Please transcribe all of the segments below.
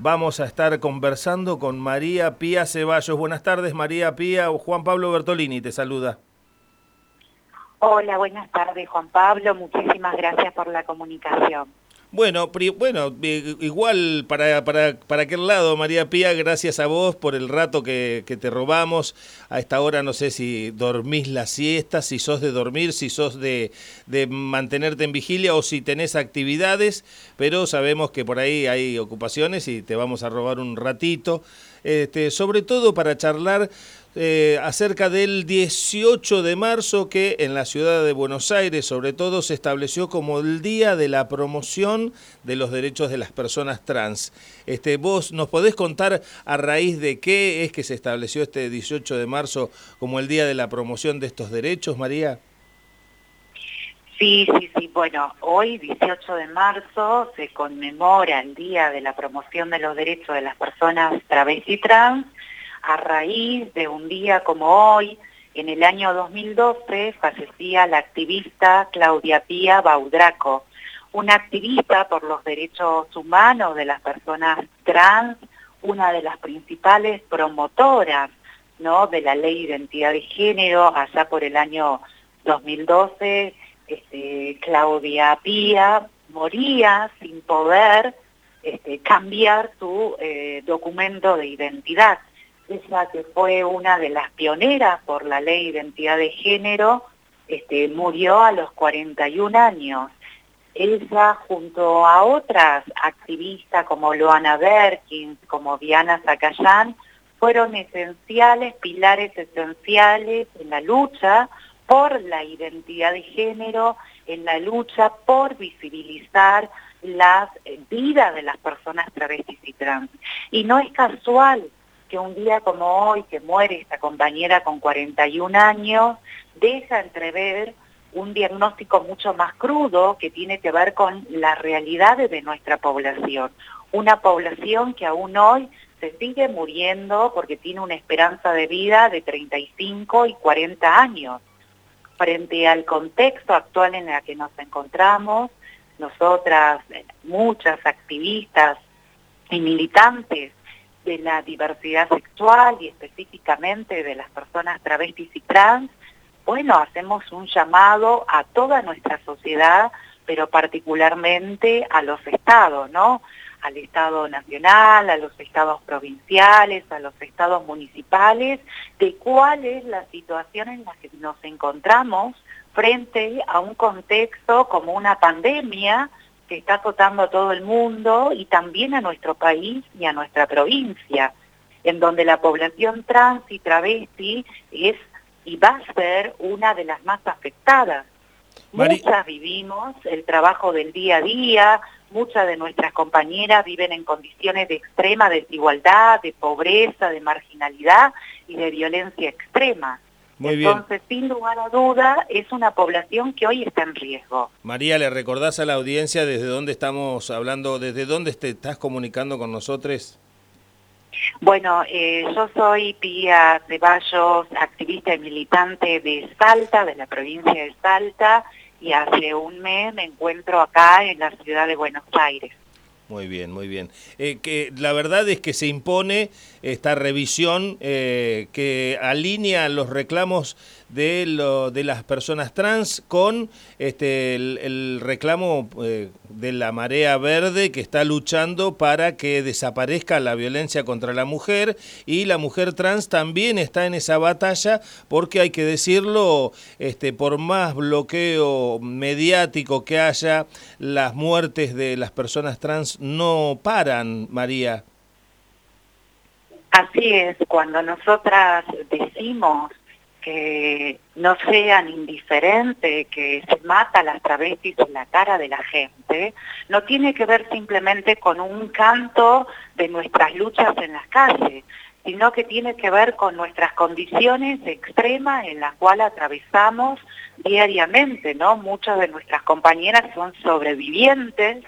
vamos a estar conversando con María Pía Ceballos. Buenas tardes, María Pía. Juan Pablo Bertolini te saluda. Hola, buenas tardes, Juan Pablo. Muchísimas gracias por la comunicación. Bueno, bueno, igual para, para, para aquel lado, María Pía, gracias a vos por el rato que, que, te robamos. A esta hora no sé si dormís la siesta, si sos de dormir, si sos de, de mantenerte en vigilia o si tenés actividades, pero sabemos que por ahí hay ocupaciones y te vamos a robar un ratito. Este, sobre todo para charlar eh, acerca del 18 de marzo que en la ciudad de Buenos Aires sobre todo se estableció como el día de la promoción de los derechos de las personas trans. Este, ¿Vos nos podés contar a raíz de qué es que se estableció este 18 de marzo como el día de la promoción de estos derechos, María? Sí, sí, sí. Bueno, hoy, 18 de marzo, se conmemora el Día de la Promoción de los Derechos de las Personas Travesti Trans a raíz de un día como hoy, en el año 2012, fallecía la activista Claudia Pía Baudraco, una activista por los derechos humanos de las personas trans, una de las principales promotoras ¿no? de la ley de identidad de género allá por el año 2012. Este, Claudia Pía moría sin poder este, cambiar su eh, documento de identidad ella que fue una de las pioneras por la ley de identidad de género, este, murió a los 41 años. Ella junto a otras activistas como Loana Berkins, como Diana Zacayán, fueron esenciales, pilares esenciales en la lucha por la identidad de género, en la lucha por visibilizar las vidas de las personas travestis y trans. Y no es casual que un día como hoy, que muere esta compañera con 41 años, deja entrever un diagnóstico mucho más crudo que tiene que ver con las realidades de nuestra población. Una población que aún hoy se sigue muriendo porque tiene una esperanza de vida de 35 y 40 años. Frente al contexto actual en el que nos encontramos, nosotras, muchas activistas y militantes de la diversidad sexual y específicamente de las personas travestis y trans, bueno, hacemos un llamado a toda nuestra sociedad, pero particularmente a los estados, ¿no? Al Estado Nacional, a los estados provinciales, a los estados municipales, de cuál es la situación en la que nos encontramos frente a un contexto como una pandemia, que está azotando a todo el mundo y también a nuestro país y a nuestra provincia, en donde la población trans y travesti es y va a ser una de las más afectadas. Muchas vivimos el trabajo del día a día, muchas de nuestras compañeras viven en condiciones de extrema desigualdad, de pobreza, de marginalidad y de violencia extrema. Entonces, sin lugar a duda, es una población que hoy está en riesgo. María, ¿le recordás a la audiencia desde dónde estamos hablando, desde dónde te estás comunicando con nosotros? Bueno, eh, yo soy Pía Ceballos, activista y militante de Salta, de la provincia de Salta, y hace un mes me encuentro acá en la ciudad de Buenos Aires. Muy bien, muy bien. Eh, que la verdad es que se impone esta revisión eh, que alinea los reclamos de, lo, de las personas trans con este, el, reclamo eh, de la marea verde que está luchando para que desaparezca la violencia contra la mujer y la mujer trans también está en esa batalla porque hay que decirlo, este, por más bloqueo mediático que haya, las muertes de las personas trans no paran, María. Así es, cuando nosotras decimos que no sean indiferentes, que se mata a las travestis en la cara de la gente, no tiene que ver simplemente con un canto de nuestras luchas en las calles, sino que tiene que ver con nuestras condiciones extremas en las cuales atravesamos diariamente, ¿no? Muchas de nuestras compañeras son sobrevivientes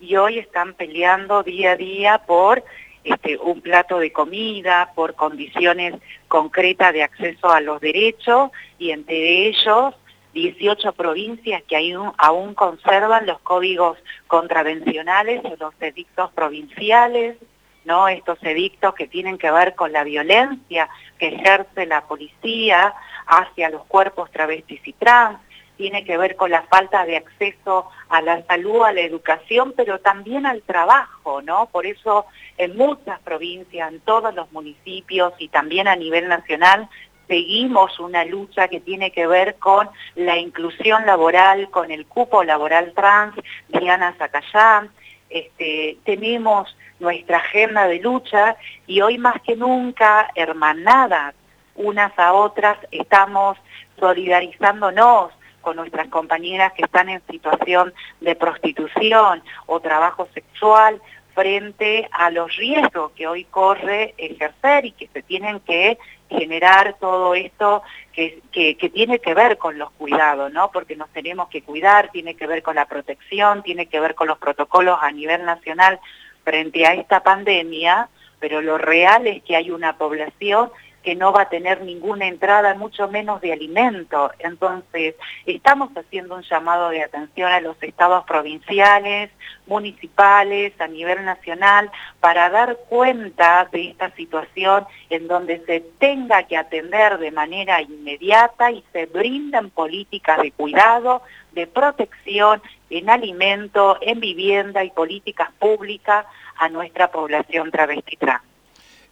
y hoy están peleando día a día por este, un plato de comida, por condiciones concretas de acceso a los derechos y entre ellos 18 provincias que aún, conservan los códigos contravencionales o los edictos provinciales, ¿no? Estos edictos que tienen que ver con la violencia que ejerce la policía hacia los cuerpos travestis y trans, tiene que ver con la falta de acceso a la salud, a la educación, pero también al trabajo, ¿no? Por eso en muchas provincias, en todos los municipios y también a nivel nacional, seguimos una lucha que tiene que ver con la inclusión laboral, con el cupo laboral trans, Diana Zacayán, este, tenemos nuestra agenda de lucha y hoy más que nunca, hermanadas unas a otras, estamos solidarizándonos con nuestras compañeras que están en situación de prostitución o trabajo sexual frente a los riesgos que hoy corre ejercer y que se tienen que generar todo esto que, que, tiene que ver con los cuidados, ¿no? Porque nos tenemos que cuidar, tiene que ver con la protección, tiene que ver con los protocolos a nivel nacional frente a esta pandemia, pero lo real es que hay una población que no va a tener ninguna entrada, mucho menos de alimento. Entonces, estamos haciendo un llamado de atención a los estados provinciales, municipales, a nivel nacional, para dar cuenta de esta situación en donde se tenga que atender de manera inmediata y se brindan políticas de cuidado, de protección en alimento, en vivienda y políticas públicas a nuestra población travesti trans.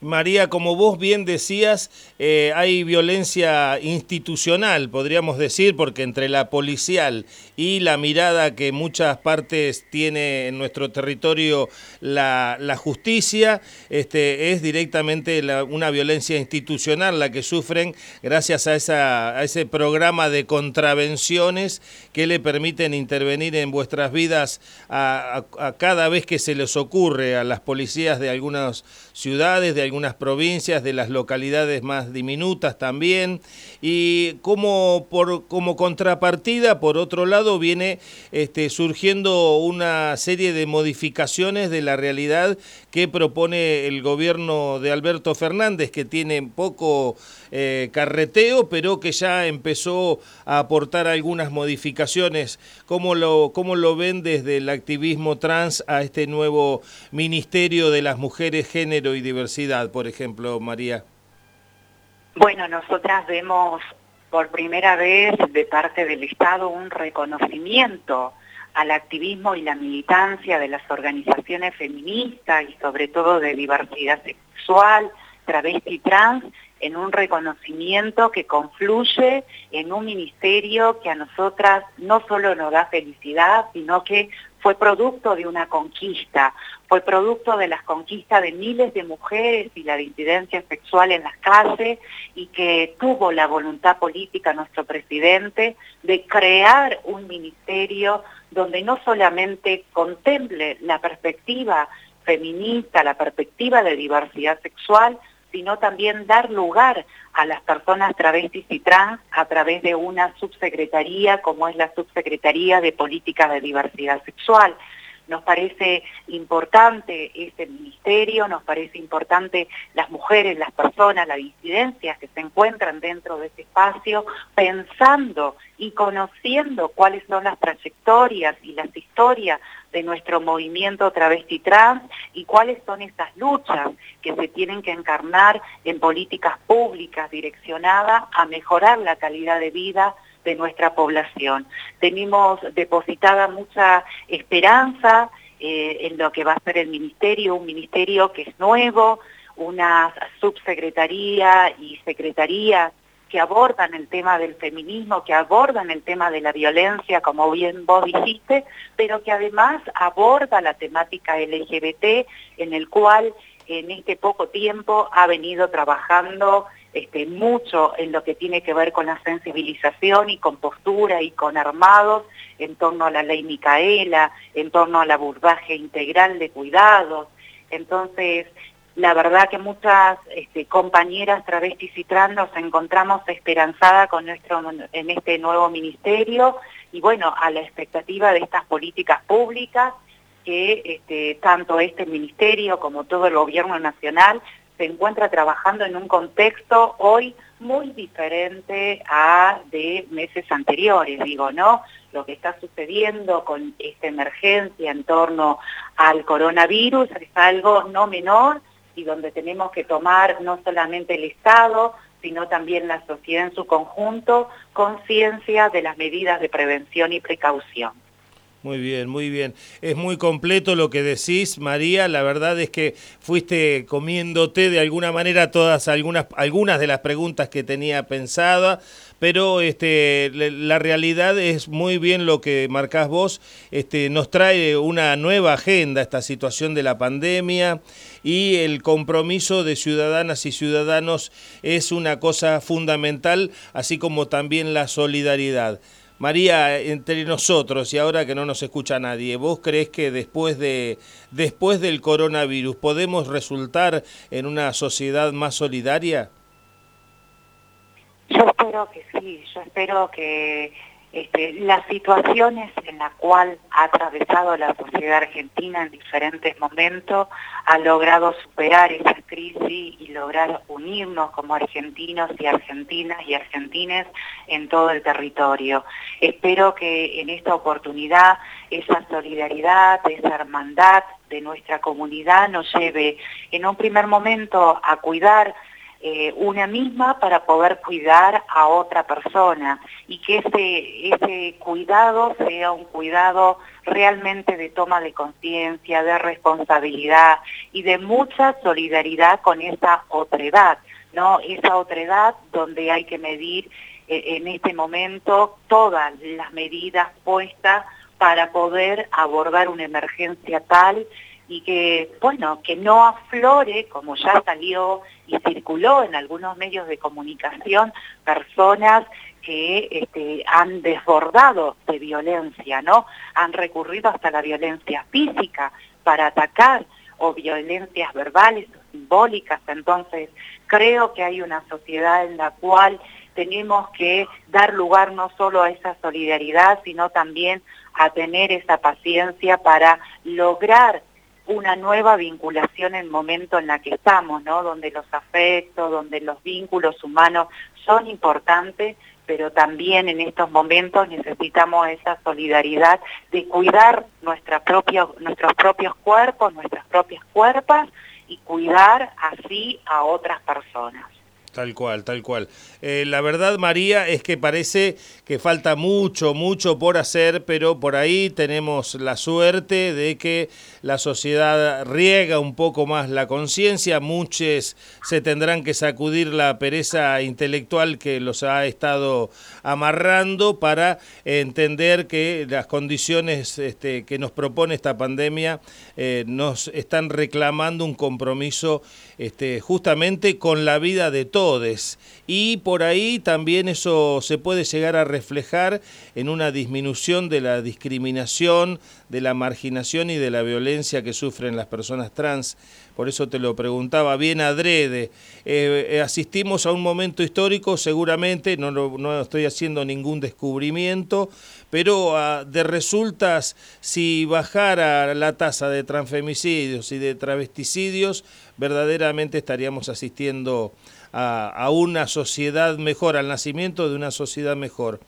María, como vos bien decías, eh, hay violencia institucional, podríamos decir, porque entre la policial y la mirada que muchas partes tiene en nuestro territorio la, justicia, este, es directamente una violencia institucional la que sufren gracias a, esa, a ese programa de contravenciones que le permiten intervenir en vuestras vidas a, cada vez que se les ocurre a las policías de algunas ciudades, de provincias, de las localidades más diminutas también, y como, por, como contrapartida, por otro lado, viene este, surgiendo una serie de modificaciones de la realidad que propone el gobierno de Alberto Fernández, que tiene poco eh, carreteo, pero que ya empezó a aportar algunas modificaciones. ¿Cómo lo, ¿Cómo lo ven desde el activismo trans a este nuevo Ministerio de las Mujeres, Género y Diversidad, por ejemplo, María? Bueno, nosotras vemos por primera vez de parte del Estado un reconocimiento al activismo y la militancia de las organizaciones feministas y sobre todo de diversidad sexual, travesti trans, en un reconocimiento que confluye en un ministerio que a nosotras no solo nos da felicidad, sino que fue producto de una conquista, fue producto de las conquistas de miles de mujeres y la disidencia sexual en las calles y que tuvo la voluntad política nuestro presidente de crear un ministerio donde no solamente contemple la perspectiva feminista, la perspectiva de diversidad sexual, sino también dar lugar a las personas travestis y trans a través de una subsecretaría como es la Subsecretaría de Políticas de Diversidad Sexual. Nos parece importante este ministerio, nos parece importante las mujeres, las personas, las disidencias que se encuentran dentro de este espacio, pensando y conociendo cuáles son las trayectorias y las historias de nuestro movimiento travesti trans y cuáles son esas luchas que se tienen que encarnar en políticas públicas direccionadas a mejorar la calidad de vida de nuestra población. Tenemos depositada mucha esperanza eh, en lo que va a ser el ministerio, un ministerio que es nuevo, una subsecretaría y secretaría que abordan el tema del feminismo, que abordan el tema de la violencia, como bien vos dijiste, pero que además aborda la temática LGBT, en el cual en este poco tiempo ha venido trabajando este, mucho en lo que tiene que ver con la sensibilización y con postura y con armados en torno a la ley Micaela, en torno al abordaje integral de cuidados. Entonces, la verdad que muchas este, compañeras travestis y trans nos encontramos esperanzadas con nuestro, en este nuevo ministerio y bueno, a la expectativa de estas políticas públicas que este, tanto este ministerio como todo el gobierno nacional se encuentra trabajando en un contexto hoy muy diferente a de meses anteriores, digo, ¿no? Lo que está sucediendo con esta emergencia en torno al coronavirus es algo no menor y donde tenemos que tomar no solamente el Estado, sino también la sociedad en su conjunto, conciencia de las medidas de prevención y precaución. Muy bien, muy bien. Es muy completo lo que decís, María. La verdad es que fuiste comiéndote de alguna manera todas algunas algunas de las preguntas que tenía pensada, pero este la realidad es muy bien lo que marcás vos. Este nos trae una nueva agenda esta situación de la pandemia y el compromiso de ciudadanas y ciudadanos es una cosa fundamental, así como también la solidaridad. María, entre nosotros y ahora que no nos escucha nadie, ¿vos crees que después, de, después del coronavirus podemos resultar en una sociedad más solidaria? Yo espero que sí, yo espero que este, las situaciones en las cuales ha atravesado la sociedad argentina en diferentes momentos ha logrado superar esa crisis y lograr unirnos como argentinos y argentinas y argentines en todo el territorio. Espero que en esta oportunidad esa solidaridad, esa hermandad de nuestra comunidad nos lleve en un primer momento a cuidar eh, una misma para poder cuidar a otra persona y que ese, ese cuidado sea un cuidado realmente de toma de conciencia, de responsabilidad y de mucha solidaridad con esa otredad, ¿no? Esa otredad donde hay que medir eh, en este momento todas las medidas puestas para poder abordar una emergencia tal y que, bueno, que no aflore, como ya salió y circuló en algunos medios de comunicación, personas que este, han desbordado de violencia, ¿no? Han recurrido hasta la violencia física para atacar o violencias verbales o simbólicas. Entonces, creo que hay una sociedad en la cual tenemos que dar lugar no solo a esa solidaridad, sino también a tener esa paciencia para lograr una nueva vinculación en el momento en la que estamos, ¿no? Donde los afectos, donde los vínculos humanos son importantes, pero también en estos momentos necesitamos esa solidaridad de cuidar nuestros propios cuerpos, nuestras propias cuerpas y cuidar así a otras personas. Tal cual, tal cual. Eh, la verdad, María, es que parece que falta mucho, mucho por hacer, pero por ahí tenemos la suerte de que la sociedad riega un poco más la conciencia, muchos se tendrán que sacudir la pereza intelectual que los ha estado amarrando para entender que las condiciones este, que nos propone esta pandemia eh, nos están reclamando un compromiso este, justamente con la vida de todos y por ahí también eso se puede llegar a reflejar en una disminución de la discriminación, de la marginación y de la violencia que sufren las personas trans. Por eso te lo preguntaba bien adrede. Eh, asistimos a un momento histórico, seguramente, no, no estoy haciendo ningún descubrimiento, pero ah, de resultas, si bajara la tasa de transfemicidios y de travesticidios, verdaderamente estaríamos asistiendo a, una sociedad mejor, al nacimiento de una sociedad mejor.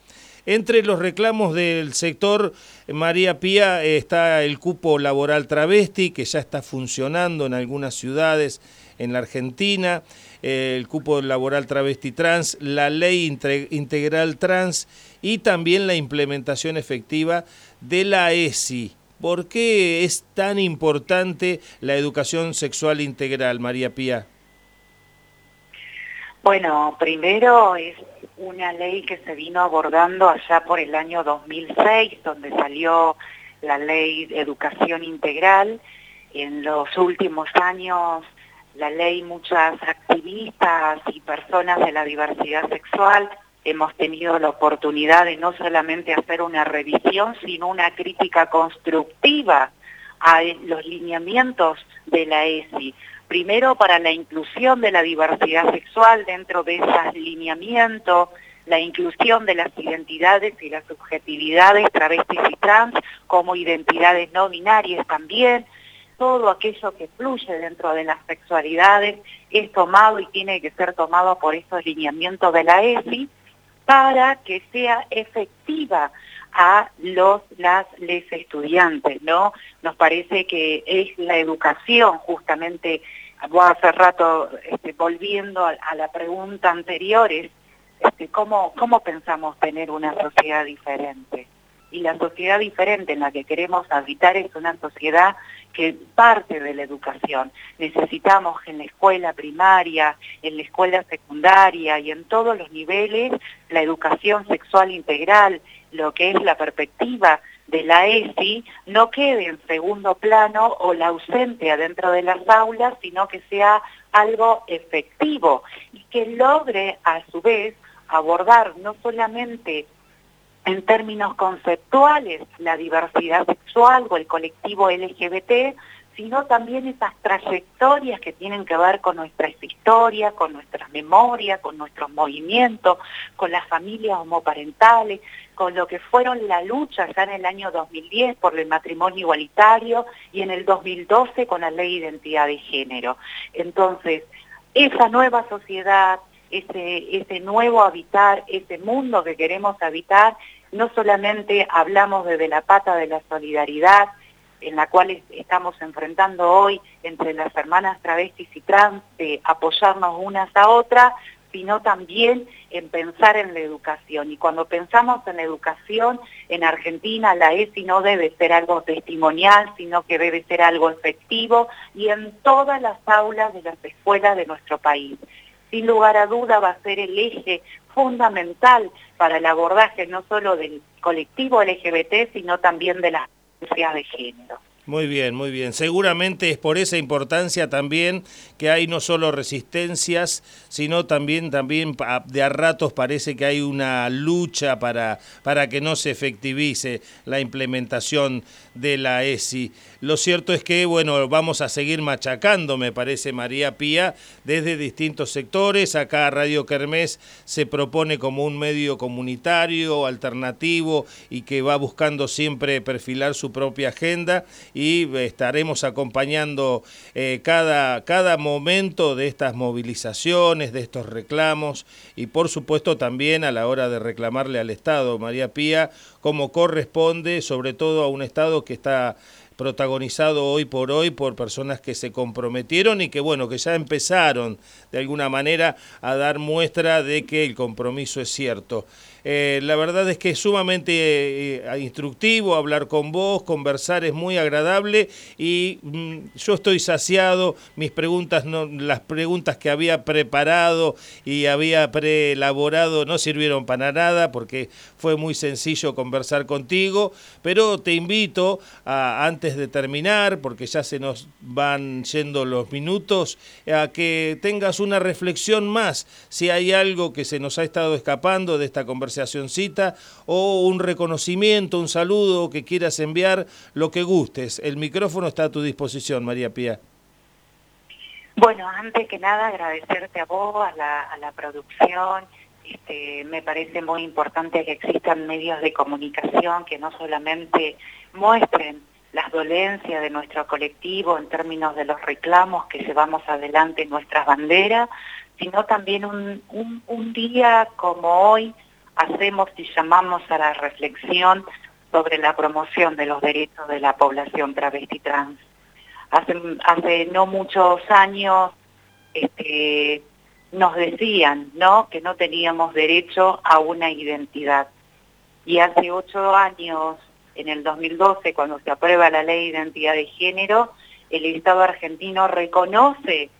Entre los reclamos del sector María Pía está el cupo laboral travesti, que ya está funcionando en algunas ciudades en la Argentina, el cupo laboral travesti trans, la ley integral trans y también la implementación efectiva de la ESI. ¿Por qué es tan importante la educación sexual integral, María Pía? Bueno, primero es una ley que se vino abordando allá por el año 2006, donde salió la ley de educación integral. En los últimos años, la ley, muchas activistas y personas de la diversidad sexual hemos tenido la oportunidad de no solamente hacer una revisión, sino una crítica constructiva a los lineamientos de la ESI primero para la inclusión de la diversidad sexual dentro de ese lineamiento, la inclusión de las identidades y las subjetividades travestis y trans como identidades no binarias también, todo aquello que fluye dentro de las sexualidades es tomado y tiene que ser tomado por estos lineamientos de la ESI para que sea efectiva a los las les estudiantes, ¿no? Nos parece que es la educación justamente, voy hace rato este, volviendo a, la pregunta anterior, es este, ¿cómo, ¿cómo pensamos tener una sociedad diferente? Y la sociedad diferente en la que queremos habitar es una sociedad que parte de la educación. Necesitamos en la escuela primaria, en la escuela secundaria y en todos los niveles la educación sexual integral, lo que es la perspectiva de la ESI, no quede en segundo plano o la ausente adentro de las aulas, sino que sea algo efectivo y que logre a su vez abordar no solamente en términos conceptuales la diversidad sexual o el colectivo LGBT, sino también esas trayectorias que tienen que ver con nuestra historia, con nuestras memorias, con nuestros movimientos, con las familias homoparentales, con lo que fueron la lucha ya en el año 2010 por el matrimonio igualitario y en el 2012 con la ley de identidad de género. Entonces, esa nueva sociedad, ese, ese nuevo habitar, ese mundo que queremos habitar, no solamente hablamos desde la pata de la solidaridad, en la cual estamos enfrentando hoy entre las hermanas travestis y trans, apoyarnos unas a otras, sino también en pensar en la educación. Y cuando pensamos en educación, en Argentina la ESI no debe ser algo testimonial, sino que debe ser algo efectivo y en todas las aulas de las escuelas de nuestro país. Sin lugar a duda va a ser el eje fundamental para el abordaje no solo del colectivo LGBT, sino también de las de género. Muy bien, muy bien. Seguramente es por esa importancia también que hay no solo resistencias, sino también, también de a ratos parece que hay una lucha para, para que no se efectivice la implementación de la ESI. Lo cierto es que, bueno, vamos a seguir machacando, me parece, María Pía, desde distintos sectores. Acá Radio Kermés se propone como un medio comunitario, alternativo y que va buscando siempre perfilar su propia agenda y estaremos acompañando eh, cada, cada momento de estas movilizaciones, de estos reclamos y por supuesto también a la hora de reclamarle al Estado, María Pía, como corresponde, sobre todo a un Estado que está protagonizado hoy por hoy por personas que se comprometieron y que bueno, que ya empezaron de alguna manera a dar muestra de que el compromiso es cierto. Eh, la verdad es que es sumamente eh, instructivo hablar con vos, conversar es muy agradable y mm, yo estoy saciado, mis preguntas, no, las preguntas que había preparado y había preelaborado no sirvieron para nada porque fue muy sencillo conversar contigo, pero te invito a, antes de terminar, porque ya se nos van yendo los minutos, a que tengas una reflexión más, si hay algo que se nos ha estado escapando de esta conversación cita o un reconocimiento, un saludo que quieras enviar, lo que gustes. El micrófono está a tu disposición, María Pía. Bueno, antes que nada agradecerte a vos, a la, producción. Este, me parece muy importante que existan medios de comunicación que no solamente muestren las dolencias de nuestro colectivo en términos de los reclamos que llevamos adelante en nuestras banderas, sino también un, un día como hoy hacemos y llamamos a la reflexión sobre la promoción de los derechos de la población travesti trans. Hace, no muchos años este, nos decían ¿no? que no teníamos derecho a una identidad. Y hace ocho años, en el 2012, cuando se aprueba la ley de identidad de género, el Estado argentino reconoce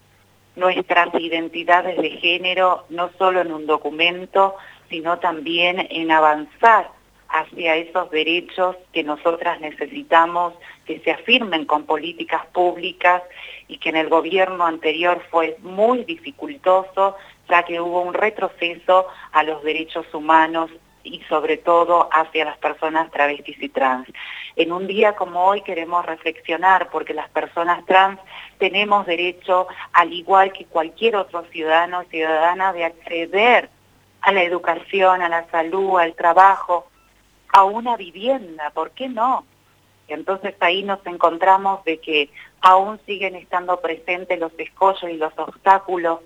nuestras identidades de género no solo en un documento, sino también en avanzar hacia esos derechos que nosotras necesitamos que se afirmen con políticas públicas y que en el gobierno anterior fue muy dificultoso, ya que hubo un retroceso a los derechos humanos y sobre todo hacia las personas travestis y trans. En un día como hoy queremos reflexionar porque las personas trans tenemos derecho, al igual que cualquier otro ciudadano o ciudadana, de acceder a la educación, a la salud, al trabajo, a una vivienda, ¿por qué no? Entonces ahí nos encontramos de que aún siguen estando presentes los escollos y los obstáculos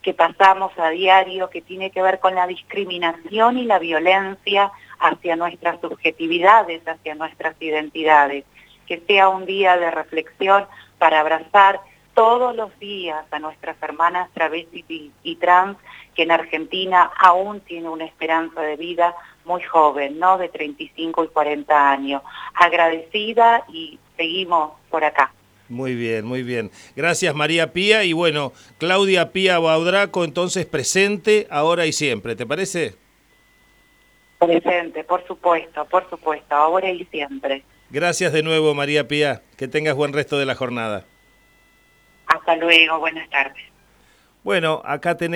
que pasamos a diario, que tiene que ver con la discriminación y la violencia hacia nuestras subjetividades, hacia nuestras identidades. Que sea un día de reflexión para abrazar todos los días a nuestras hermanas travestis y, trans, que en Argentina aún tiene una esperanza de vida muy joven, ¿no? De 35 y 40 años. Agradecida y seguimos por acá. Muy bien, muy bien. Gracias María Pía y bueno, Claudia Pía Baudraco entonces presente ahora y siempre, ¿te parece? Presente, por supuesto, por supuesto, ahora y siempre. Gracias de nuevo María Pía, que tengas buen resto de la jornada. Hasta luego, buenas tardes. Bueno, acá tenemos...